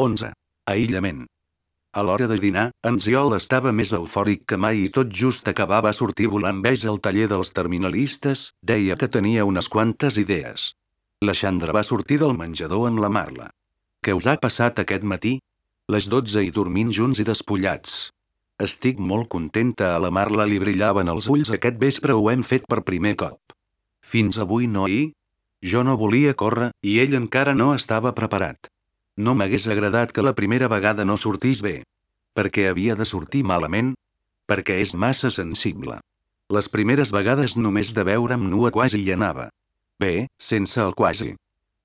11. Aïllament. A l'hora de dinar, en Ziol estava més eufòric que mai i tot just acabava sortir volant vés al taller dels terminalistes, deia que tenia unes quantes idees. La Xandra va sortir del menjador amb la Marla. Què us ha passat aquest matí? Les dotze i dormint junts i despullats. Estic molt contenta a la Marla li brillaven els ulls aquest vespre ho hem fet per primer cop. Fins avui no hi? Jo no volia córrer, i ell encara no estava preparat. No m'hagués agradat que la primera vegada no sortís bé. Perquè havia de sortir malament? Perquè és massa sensible. Les primeres vegades només de veure'm nua quasi hi anava. Bé, sense el quasi.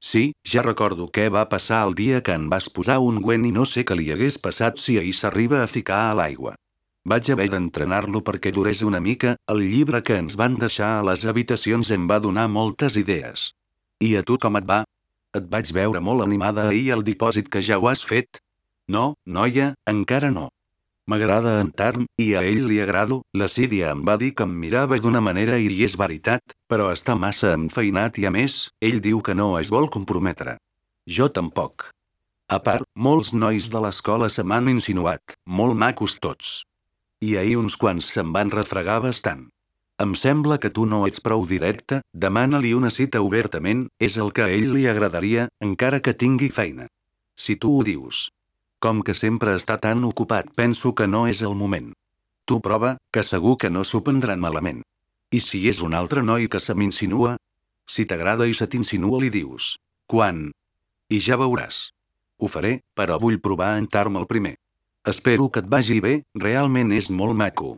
Sí, ja recordo què va passar el dia que en vas posar un guen i no sé què li hagués passat si ahir s'arriba a ficar a l'aigua. Vaig haver d'entrenar-lo perquè durés una mica, el llibre que ens van deixar a les habitacions em va donar moltes idees. I a tu com et va? Et vaig veure molt animada ahir al dipòsit que ja ho has fet? No, noia, encara no. M'agrada en Tarm, i a ell li agrado, la Síria em va dir que em mirava d'una manera i és veritat, però està massa enfeinat i a més, ell diu que no es vol comprometre. Jo tampoc. A part, molts nois de l'escola se m'han insinuat, molt macos tots. I ahir uns quants se'n van refregar bastant. Em sembla que tu no ets prou directe, demana-li una cita obertament, és el que a ell li agradaria, encara que tingui feina. Si tu ho dius. Com que sempre està tan ocupat penso que no és el moment. Tu prova, que segur que no s'ho prendran malament. I si és un altre noi que se m'insinua? Si t'agrada i se t'insinua li dius. Quan? I ja veuràs. Ho faré, però vull provar a entrar-me el primer. Espero que et vagi bé, realment és molt maco.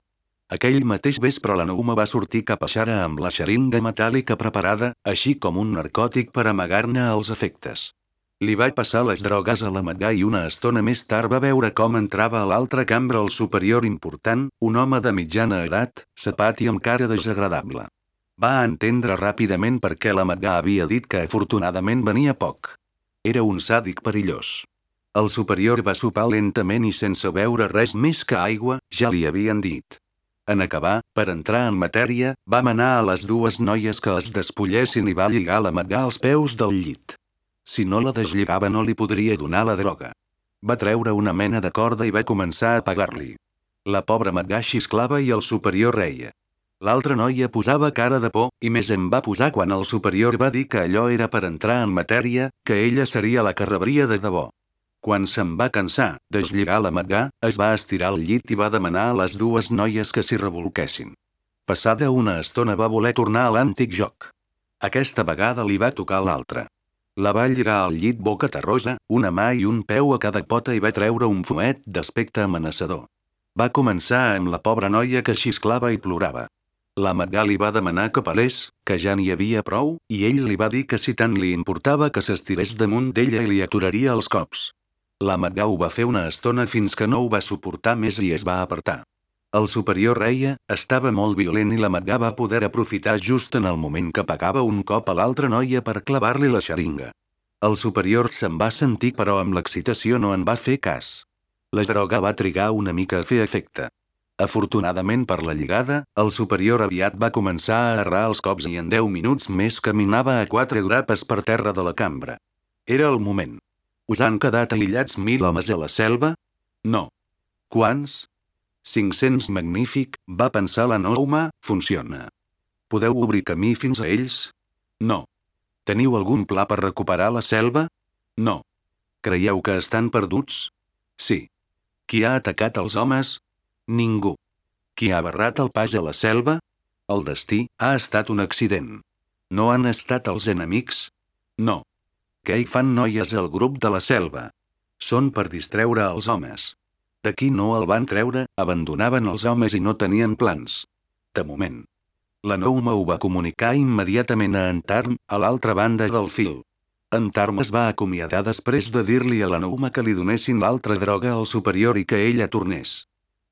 Aquell mateix vespre la Nouma va sortir cap a Xara amb la xeringa metàl·lica preparada, així com un narcòtic per amagar-ne els efectes. Li vaig passar les drogues a la Magà i una estona més tard va veure com entrava a l'altra cambra el superior important, un home de mitjana edat, sapat i amb cara desagradable. Va entendre ràpidament per què la Magà havia dit que afortunadament venia poc. Era un sàdic perillós. El superior va sopar lentament i sense beure res més que aigua, ja li havien dit. En acabar, per entrar en matèria, va manar a les dues noies que es despullessin i va lligar la Magà als peus del llit. Si no la deslligava no li podria donar la droga. Va treure una mena de corda i va començar a pagar-li. La pobra Magà xisclava i el superior reia. L'altra noia posava cara de por, i més em va posar quan el superior va dir que allò era per entrar en matèria, que ella seria la que rebria de debò. Quan se'n va cansar, deslligar la magà, es va estirar al llit i va demanar a les dues noies que s'hi revolquessin. Passada una estona va voler tornar a l'antic joc. Aquesta vegada li va tocar l'altra. La va lligar al llit boca terrosa, una mà i un peu a cada pota i va treure un fumet d'aspecte amenaçador. Va començar amb la pobra noia que xisclava i plorava. La Magà li va demanar que parés, que ja n'hi havia prou, i ell li va dir que si tant li importava que s'estirés damunt d'ella i li aturaria els cops. La ho va fer una estona fins que no ho va suportar més i es va apartar. El superior reia, estava molt violent i la Magà va poder aprofitar just en el moment que pagava un cop a l'altra noia per clavar-li la xeringa. El superior se'n va sentir però amb l'excitació no en va fer cas. La droga va trigar una mica a fer efecte. Afortunadament per la lligada, el superior aviat va començar a errar els cops i en 10 minuts més caminava a quatre grapes per terra de la cambra. Era el moment. Us han quedat aïllats mil homes a la selva? No. Quants? 500 magnífic, va pensar la Nouma, funciona. Podeu obrir camí fins a ells? No. Teniu algun pla per recuperar la selva? No. Creieu que estan perduts? Sí. Qui ha atacat els homes? Ningú. Qui ha barrat el pas a la selva? El destí ha estat un accident. No han estat els enemics? No. Què hi fan noies al grup de la selva? Són per distreure els homes. D'aquí no el van treure, abandonaven els homes i no tenien plans. De moment. La Nouma ho va comunicar immediatament a en Tarm, a l'altra banda del fil. En Tarm es va acomiadar després de dir-li a la Nouma que li donessin l'altra droga al superior i que ella tornés.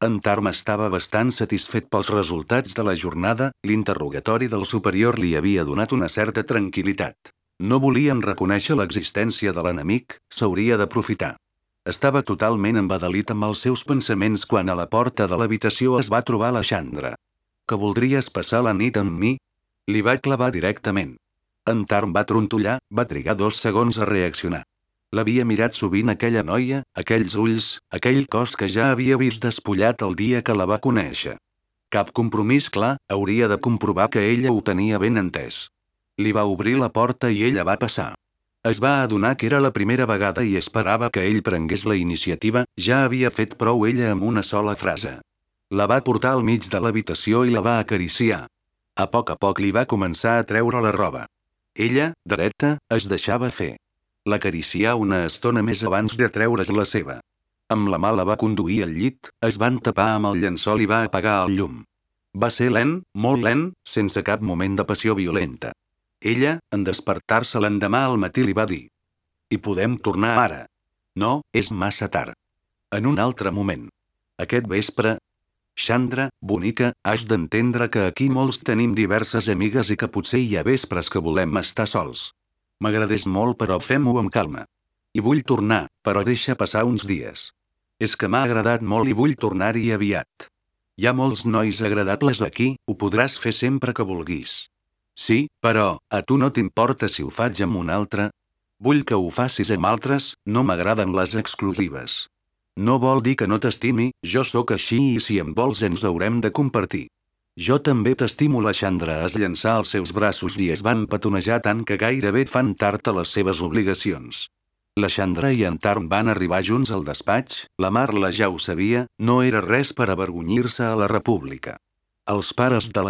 En Tarm estava bastant satisfet pels resultats de la jornada, l'interrogatori del superior li havia donat una certa tranquil·litat. No volien reconèixer l'existència de l'enemic, s'hauria d'aprofitar. Estava totalment embadalit amb els seus pensaments quan a la porta de l'habitació es va trobar la Xandra. Que voldries passar la nit amb mi? Li va clavar directament. En Tarn va trontollar, va trigar dos segons a reaccionar. L'havia mirat sovint aquella noia, aquells ulls, aquell cos que ja havia vist despullat el dia que la va conèixer. Cap compromís clar, hauria de comprovar que ella ho tenia ben entès. Li va obrir la porta i ella va passar. Es va adonar que era la primera vegada i esperava que ell prengués la iniciativa, ja havia fet prou ella amb una sola frase. La va portar al mig de l'habitació i la va acariciar. A poc a poc li va començar a treure la roba. Ella, dreta, es deixava fer. L'acaricià una estona més abans de treure's la seva. Amb la mà la va conduir al llit, es van tapar amb el llençol i va apagar el llum. Va ser lent, molt lent, sense cap moment de passió violenta. Ella, en despertar-se l'endemà al matí li va dir. I podem tornar ara. No, és massa tard. En un altre moment. Aquest vespre, Xandra, bonica, has d'entendre que aquí molts tenim diverses amigues i que potser hi ha vespres que volem estar sols. M'agradés molt però fem-ho amb calma. I vull tornar, però deixa passar uns dies. És que m'ha agradat molt i vull tornar-hi aviat. Hi ha molts nois agradables aquí, ho podràs fer sempre que vulguis. Sí, però, a tu no t'importa si ho faig amb un altre? Vull que ho facis amb altres, no m'agraden les exclusives. No vol dir que no t'estimi, jo sóc així i si em vols ens haurem de compartir. Jo també t'estimo la Xandra es llançar als seus braços i es van petonejar tant que gairebé fan tard a les seves obligacions. La Xandra i en Tarn van arribar junts al despatx, la Marla ja ho sabia, no era res per avergonyir-se a la república. Els pares de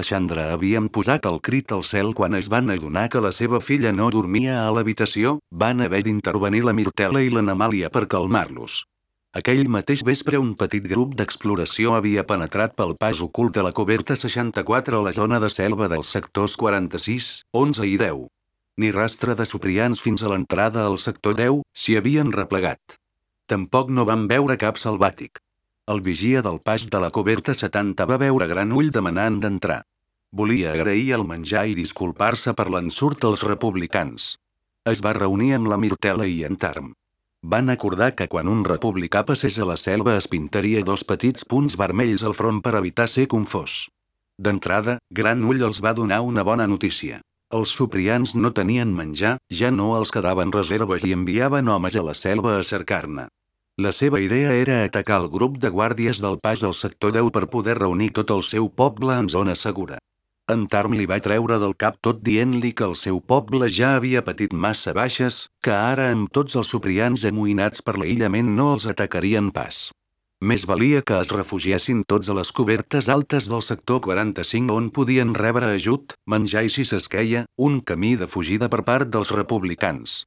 havien posat el crit al cel quan es van adonar que la seva filla no dormia a l'habitació, van haver d'intervenir la Mirtela i la Namàlia per calmar-los. Aquell mateix vespre un petit grup d'exploració havia penetrat pel pas ocult de la coberta 64 a la zona de selva dels sectors 46, 11 i 10. Ni rastre de suprians fins a l'entrada al sector 10, s'hi havien replegat. Tampoc no van veure cap salvàtic. El vigia del pas de la coberta 70 va veure gran ull demanant d'entrar. Volia agrair el menjar i disculpar-se per l'ensurt als republicans. Es va reunir amb la Mirtela i en Tarm. Van acordar que quan un republicà passés a la selva es pintaria dos petits punts vermells al front per evitar ser confós. D'entrada, Gran Ull els va donar una bona notícia. Els suprians no tenien menjar, ja no els quedaven reserves i enviaven homes a la selva a cercar-ne. La seva idea era atacar el grup de guàrdies del pas al sector 10 per poder reunir tot el seu poble en zona segura. En Tarm li va treure del cap tot dient-li que el seu poble ja havia patit massa baixes, que ara amb tots els suprians amoïnats per l'aïllament no els atacarien pas. Més valia que es refugiessin tots a les cobertes altes del sector 45 on podien rebre ajut, menjar i si s'esqueia, un camí de fugida per part dels republicans.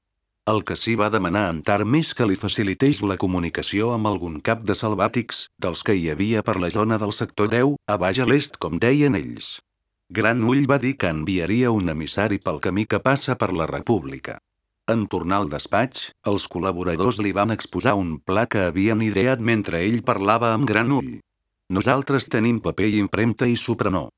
El que sí va demanar en Tar més que li facilités la comunicació amb algun cap de salvàtics, dels que hi havia per la zona del sector 10, a baix a l'est com deien ells. Gran Ull va dir que enviaria un emissari pel camí que passa per la República. En tornar al despatx, els col·laboradors li van exposar un pla que havien ideat mentre ell parlava amb Gran Ull. Nosaltres tenim paper i impremta i supranó.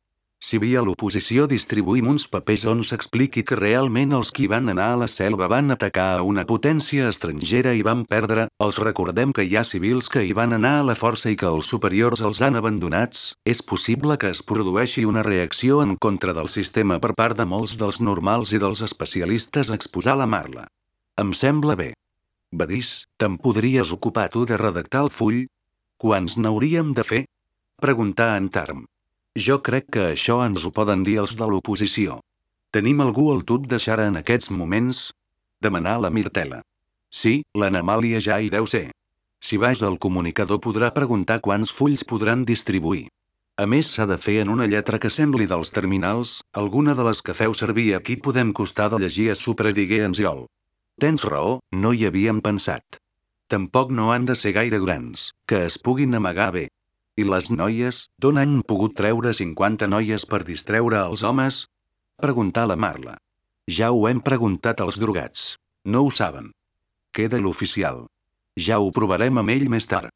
Si via l'oposició distribuïm uns papers on s'expliqui que realment els qui van anar a la selva van atacar a una potència estrangera i van perdre, els recordem que hi ha civils que hi van anar a la força i que els superiors els han abandonats, és possible que es produeixi una reacció en contra del sistema per part de molts dels normals i dels especialistes a exposar la marla. Em sembla bé. Badís, te'n podries ocupar tu de redactar el full? Quants n'hauríem de fer? Preguntà en Tarm. Jo crec que això ens ho poden dir els de l'oposició. Tenim algú al tub de Xara en aquests moments? Demanà la Mirtela. Sí, l'Anamàlia ja hi deu ser. Si vas al comunicador podrà preguntar quants fulls podran distribuir. A més s'ha de fer en una lletra que sembli dels terminals, alguna de les que feu servir aquí podem costar de llegir a suprediguer Anziol. Tens raó, no hi havíem pensat. Tampoc no han de ser gaire grans, que es puguin amagar bé. I les noies, d'on han pogut treure 50 noies per distreure els homes? Preguntà la Marla. Ja ho hem preguntat als drogats. No ho saben. Queda l'oficial. Ja ho provarem amb ell més tard.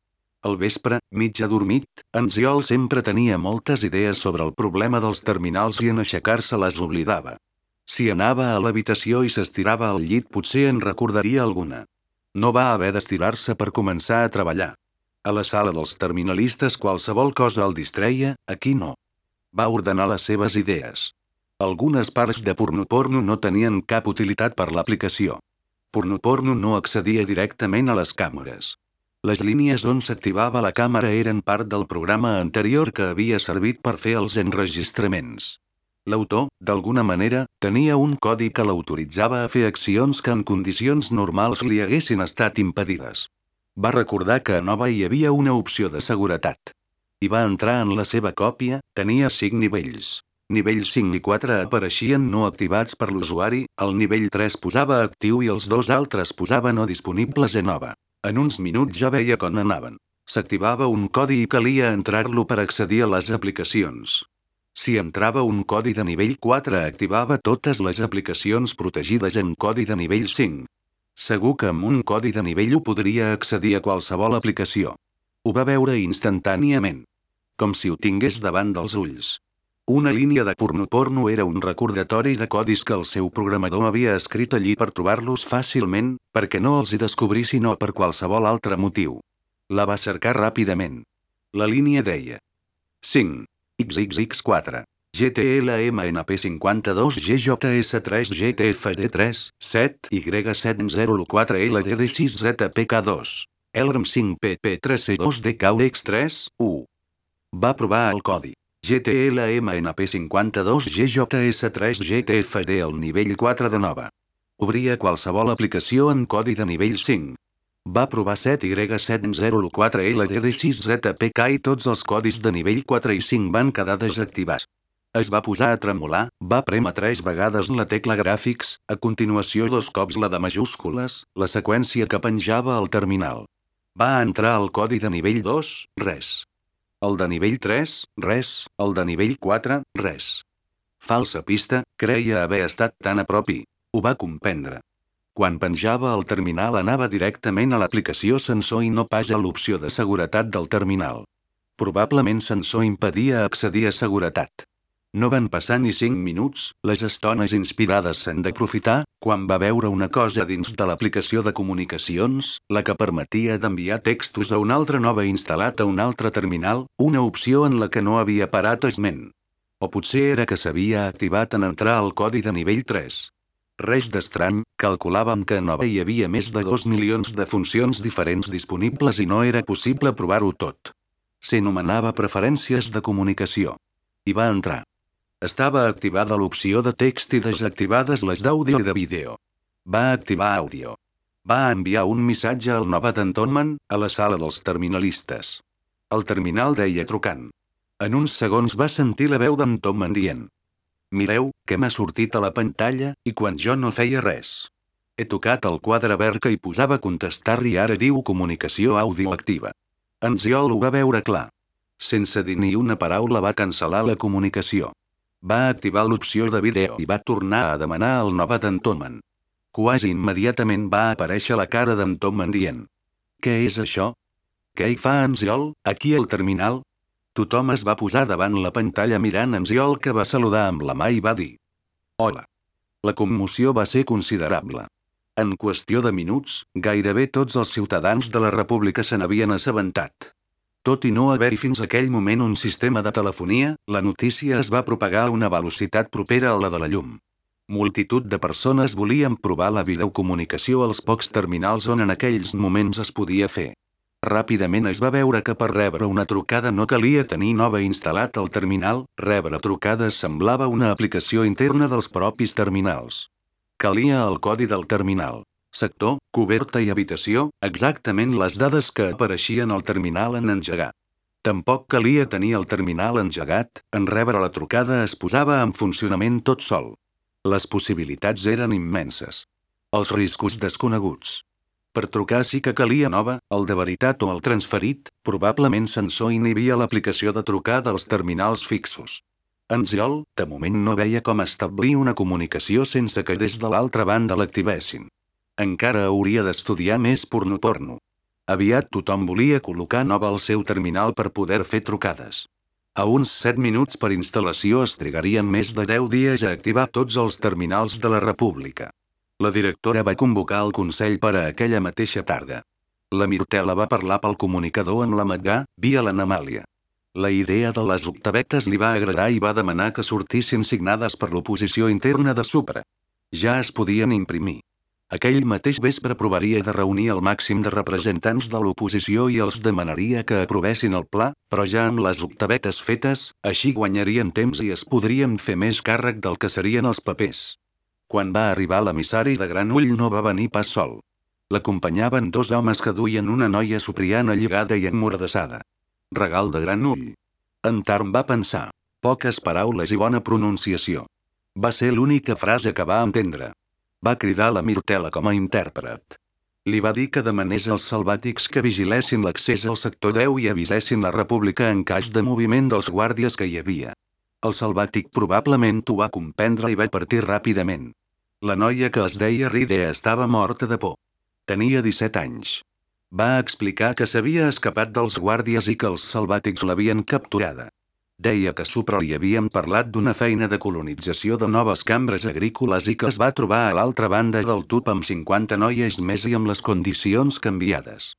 Al vespre, mig adormit, en Ziol sempre tenia moltes idees sobre el problema dels terminals i en aixecar-se les oblidava. Si anava a l'habitació i s'estirava al llit potser en recordaria alguna. No va haver d'estirar-se per començar a treballar. A la sala dels terminalistes qualsevol cosa el distreia, aquí no. Va ordenar les seves idees. Algunes parts de porno-porno no tenien cap utilitat per l'aplicació. Porno-porno no accedia directament a les càmeres. Les línies on s'activava la càmera eren part del programa anterior que havia servit per fer els enregistraments. L'autor, d'alguna manera, tenia un codi que l'autoritzava a fer accions que en condicions normals li haguessin estat impedides. Va recordar que a Nova hi havia una opció de seguretat. I va entrar en la seva còpia, tenia 5 nivells. Nivell 5 i 4 apareixien no activats per l'usuari, el nivell 3 posava actiu i els dos altres posaven no disponibles a Nova. En uns minuts ja veia com anaven. S'activava un codi i calia entrar-lo per accedir a les aplicacions. Si entrava un codi de nivell 4 activava totes les aplicacions protegides en codi de nivell 5. Segur que amb un codi de nivell 1 podria accedir a qualsevol aplicació. Ho va veure instantàniament. Com si ho tingués davant dels ulls. Una línia de porno-porno era un recordatori de codis que el seu programador havia escrit allí per trobar-los fàcilment, perquè no els hi descobrí sinó per qualsevol altre motiu. La va cercar ràpidament. La línia deia 5. XXX4. GTLMNP52 GJS3 GTFD3 7 Y704 LDD6ZPK2 Elrm 5 PP3C2 DKUX3 U. Va provar el codi. GTLMNP52 GJS3 GTFD al nivell 4 de nova. Obria qualsevol aplicació en codi de nivell 5. Va provar 7Y704LDD6ZPK i tots els codis de nivell 4 i 5 van quedar desactivats. Es va posar a tremolar, va prémer tres vegades la tecla gràfics, a continuació dos cops la de majúscules, la seqüència que penjava al terminal. Va entrar al codi de nivell 2, res. El de nivell 3, res, el de nivell 4, res. Falsa pista, creia haver estat tan a prop i ho va comprendre. Quan penjava el terminal anava directament a l'aplicació sensor i no pas a l'opció de seguretat del terminal. Probablement sensor impedia accedir a seguretat. No van passar ni 5 minuts, les estones inspirades s'han d'aprofitar, quan va veure una cosa dins de l'aplicació de comunicacions, la que permetia d'enviar textos a un altre nova instal·lat a un altre terminal, una opció en la que no havia parat esment. O potser era que s'havia activat en entrar al codi de nivell 3. Res d'estrany, calculàvem que a Nova hi havia més de 2 milions de funcions diferents disponibles i no era possible provar-ho tot. S'anomenava preferències de comunicació. I va entrar. Estava activada l'opció de text i desactivades les d'àudio i de vídeo. Va activar àudio. Va enviar un missatge al Nova d'Entonman, a la sala dels terminalistes. El terminal deia trucant. En uns segons va sentir la veu d'en Tomman dient Mireu, que m'ha sortit a la pantalla, i quan jo no feia res. He tocat el quadre verd que hi posava contestar i ara diu comunicació àudio activa. En Ziol ho va veure clar. Sense dir ni una paraula va cancel·lar la comunicació. Va activar l'opció de vídeo i va tornar a demanar el nova d'en. Quasi immediatament va aparèixer la cara d'en dient. Què és això? Què hi fa en Ziol, aquí al terminal? Tothom es va posar davant la pantalla mirant en Ziol que va saludar amb la mà i va dir. Hola. La commoció va ser considerable. En qüestió de minuts, gairebé tots els ciutadans de la república se n'havien assabentat. Tot i no haver-hi fins aquell moment un sistema de telefonia, la notícia es va propagar a una velocitat propera a la de la llum. Multitud de persones volien provar la videocomunicació als pocs terminals on en aquells moments es podia fer. Ràpidament es va veure que per rebre una trucada no calia tenir nova instal·lat al terminal, rebre trucades semblava una aplicació interna dels propis terminals. Calia el codi del terminal. Sector, coberta i habitació, exactament les dades que apareixien al terminal en engegar. Tampoc calia tenir el terminal engegat, en rebre la trucada es posava en funcionament tot sol. Les possibilitats eren immenses. Els riscos desconeguts. Per trucar sí que calia nova, el de veritat o el transferit, probablement sensor inhibia l'aplicació de trucar dels terminals fixos. En Ziol, de moment no veia com establir una comunicació sense que des de l'altra banda l'activessin. Encara hauria d'estudiar més porno-porno. Aviat tothom volia col·locar nova al seu terminal per poder fer trucades. A uns 7 minuts per instal·lació es trigarien més de 10 dies a activar tots els terminals de la República. La directora va convocar el Consell per a aquella mateixa tarda. La Mirtela va parlar pel comunicador amb la Magà, via l'Anamàlia. La idea de les octavetes li va agradar i va demanar que sortissin signades per l'oposició interna de Supra. Ja es podien imprimir. Aquell mateix vespre provaria de reunir el màxim de representants de l'oposició i els demanaria que aprovessin el pla, però ja amb les octavetes fetes, així guanyarien temps i es podrien fer més càrrec del que serien els papers. Quan va arribar l'emissari de Gran Ull no va venir pas sol. L'acompanyaven dos homes que duien una noia supriana lligada i emmordassada. Regal de Gran Ull. En Tarn va pensar. Poques paraules i bona pronunciació. Va ser l'única frase que va entendre. Va cridar la Mirtela com a intèrpret. Li va dir que demanés als salvàtics que vigilessin l'accés al sector 10 i avisessin la República en cas de moviment dels guàrdies que hi havia. El salvàtic probablement ho va comprendre i va partir ràpidament. La noia que es deia Ride estava morta de por. Tenia 17 anys. Va explicar que s'havia escapat dels guàrdies i que els salvàtics l'havien capturada. Deia que Supra li havien parlat d'una feina de colonització de noves cambres agrícoles i que es va trobar a l'altra banda del tub amb 50 noies més i amb les condicions canviades.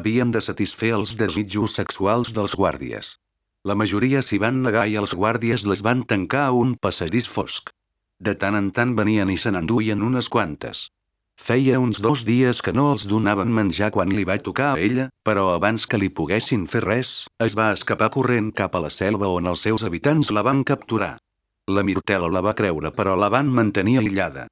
Havien de satisfer els desitjos sexuals dels guàrdies. La majoria s'hi van negar i els guàrdies les van tancar a un passadís fosc. De tant en tant venien i se n'enduien unes quantes. Feia uns dos dies que no els donaven menjar quan li va tocar a ella, però abans que li poguessin fer res, es va escapar corrent cap a la selva on els seus habitants la van capturar. La Mirtela la va creure però la van mantenir aïllada.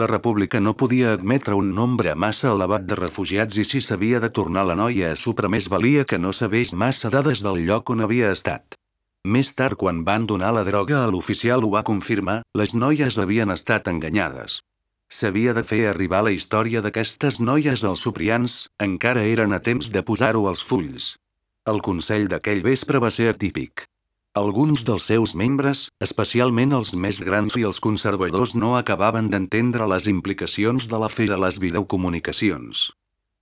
La república no podia admetre un nombre massa elevat de refugiats i si s'havia de tornar la noia a Supra més valia que no sabés massa dades del lloc on havia estat. Més tard quan van donar la droga a l'oficial ho va confirmar, les noies havien estat enganyades. S'havia de fer arribar la història d'aquestes noies als suprians, encara eren a temps de posar-ho als fulls. El consell d'aquell vespre va ser atípic. Alguns dels seus membres, especialment els més grans i els conservadors no acabaven d'entendre les implicacions de la fe de les videocomunicacions.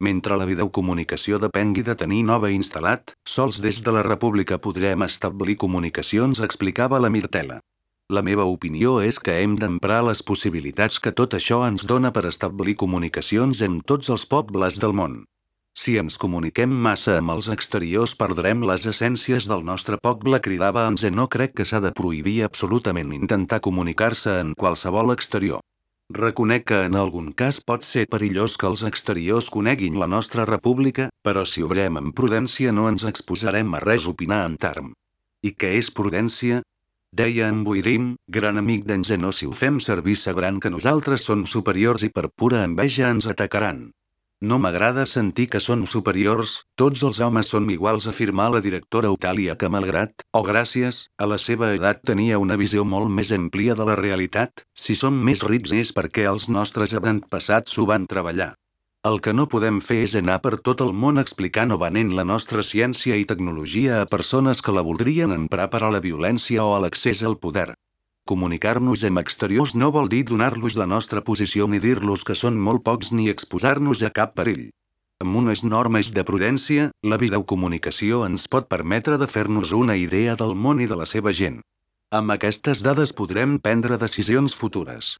Mentre la videocomunicació depengui de tenir nova instal·lat, sols des de la república podrem establir comunicacions explicava la Mirtela. La meva opinió és que hem d'emprar les possibilitats que tot això ens dona per establir comunicacions en tots els pobles del món. Si ens comuniquem massa amb els exteriors perdrem les essències del nostre poble cridava en no crec que s'ha de prohibir absolutament intentar comunicar-se en qualsevol exterior. Reconec que en algun cas pot ser perillós que els exteriors coneguin la nostra república, però si obrem amb prudència no ens exposarem a res opinar en term. I què és prudència? Deia en Buirim, gran amic d'en Zenó si ho fem servir sabran que nosaltres som superiors i per pura enveja ens atacaran. No m'agrada sentir que són superiors, tots els homes són iguals afirmar la directora Eutàlia que malgrat, o oh gràcies, a la seva edat tenia una visió molt més àmplia de la realitat, si som més rics és perquè els nostres avantpassats s'ho van treballar. El que no podem fer és anar per tot el món explicant o venent la nostra ciència i tecnologia a persones que la voldrien emprar per a la violència o a l'accés al poder. Comunicar-nos amb exteriors no vol dir donar-los la nostra posició ni dir-los que són molt pocs ni exposar-nos a cap perill. Amb unes normes de prudència, la videocomunicació ens pot permetre de fer-nos una idea del món i de la seva gent. Amb aquestes dades podrem prendre decisions futures.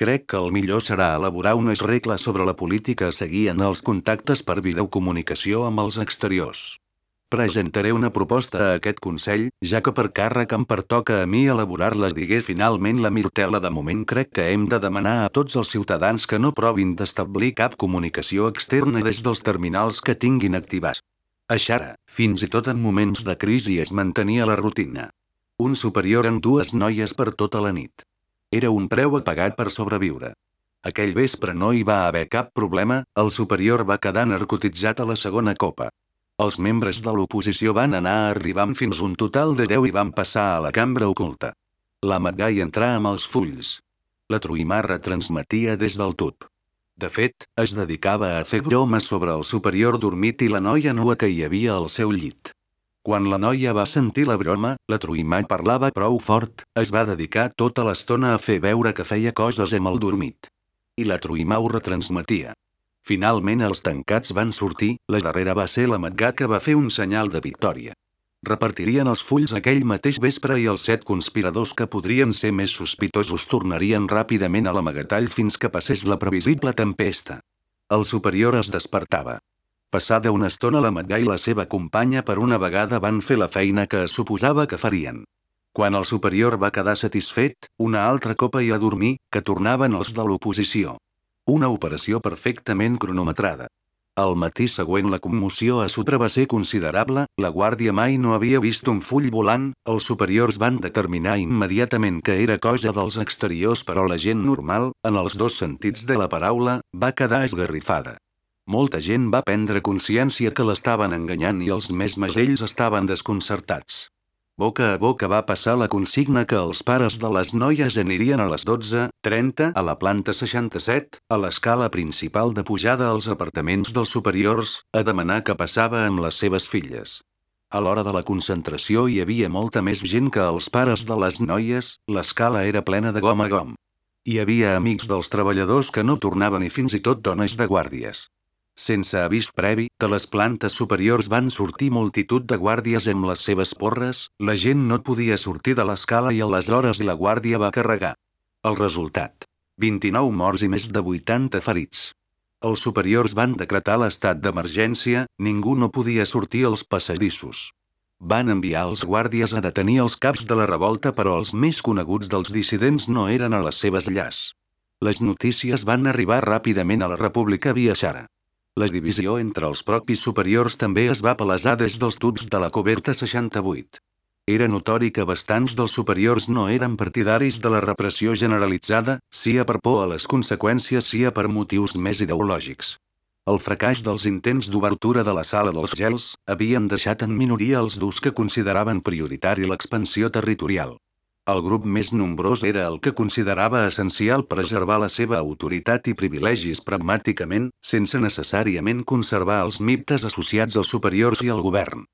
Crec que el millor serà elaborar unes regles sobre la política a seguir en els contactes per videocomunicació amb els exteriors. Presentaré una proposta a aquest Consell, ja que per càrrec em pertoca a mi elaborar-la digué finalment la Mirtela de moment crec que hem de demanar a tots els ciutadans que no provin d'establir cap comunicació externa des dels terminals que tinguin activats. A Xara, fins i tot en moments de crisi es mantenia la rutina. Un superior amb dues noies per tota la nit. Era un preu a pagar per sobreviure. Aquell vespre no hi va haver cap problema, el superior va quedar narcotitzat a la segona copa. Els membres de l'oposició van anar arribant fins un total de 10 i van passar a la cambra oculta. La Magai entrà amb els fulls. La Truimar retransmetia des del tub. De fet, es dedicava a fer bromes sobre el superior dormit i la noia nua que hi havia al seu llit. Quan la noia va sentir la broma, la Truimà parlava prou fort, es va dedicar tota l'estona a fer veure que feia coses amb el dormit. I la Truimà ho retransmetia. Finalment els tancats van sortir, la darrera va ser la Matgat que va fer un senyal de victòria. Repartirien els fulls aquell mateix vespre i els set conspiradors que podrien ser més sospitosos tornarien ràpidament a l'amagatall fins que passés la previsible tempesta. El superior es despertava. Passada una estona la Madga i la seva companya per una vegada van fer la feina que es suposava que farien. Quan el superior va quedar satisfet, una altra copa i a dormir, que tornaven els de l'oposició. Una operació perfectament cronometrada. Al matí següent la commoció a Sutra va ser considerable, la guàrdia mai no havia vist un full volant, els superiors van determinar immediatament que era cosa dels exteriors però la gent normal, en els dos sentits de la paraula, va quedar esgarrifada. Molta gent va prendre consciència que l'estaven enganyant i els més masells estaven desconcertats. Boca a boca va passar la consigna que els pares de les noies anirien a les 12.30 a la planta 67, a l'escala principal de pujada als apartaments dels superiors, a demanar què passava amb les seves filles. A l'hora de la concentració hi havia molta més gent que els pares de les noies, l'escala era plena de gom a gom. Hi havia amics dels treballadors que no tornaven i fins i tot dones de guàrdies. Sense avís previ, de les plantes superiors van sortir multitud de guàrdies amb les seves porres, la gent no podia sortir de l'escala i aleshores la guàrdia va carregar. El resultat. 29 morts i més de 80 ferits. Els superiors van decretar l'estat d'emergència, ningú no podia sortir als passadissos. Van enviar els guàrdies a detenir els caps de la revolta però els més coneguts dels dissidents no eren a les seves llars. Les notícies van arribar ràpidament a la República via xara. La divisió entre els propis superiors també es va palesar des dels tubs de la coberta 68. Era notori que bastants dels superiors no eren partidaris de la repressió generalitzada, sia per por a les conseqüències sia per motius més ideològics. El fracàs dels intents d'obertura de la sala dels gels havien deixat en minoria els durs que consideraven prioritari l'expansió territorial. El grup més nombrós era el que considerava essencial preservar la seva autoritat i privilegis pragmàticament, sense necessàriament conservar els mites associats als superiors i al govern.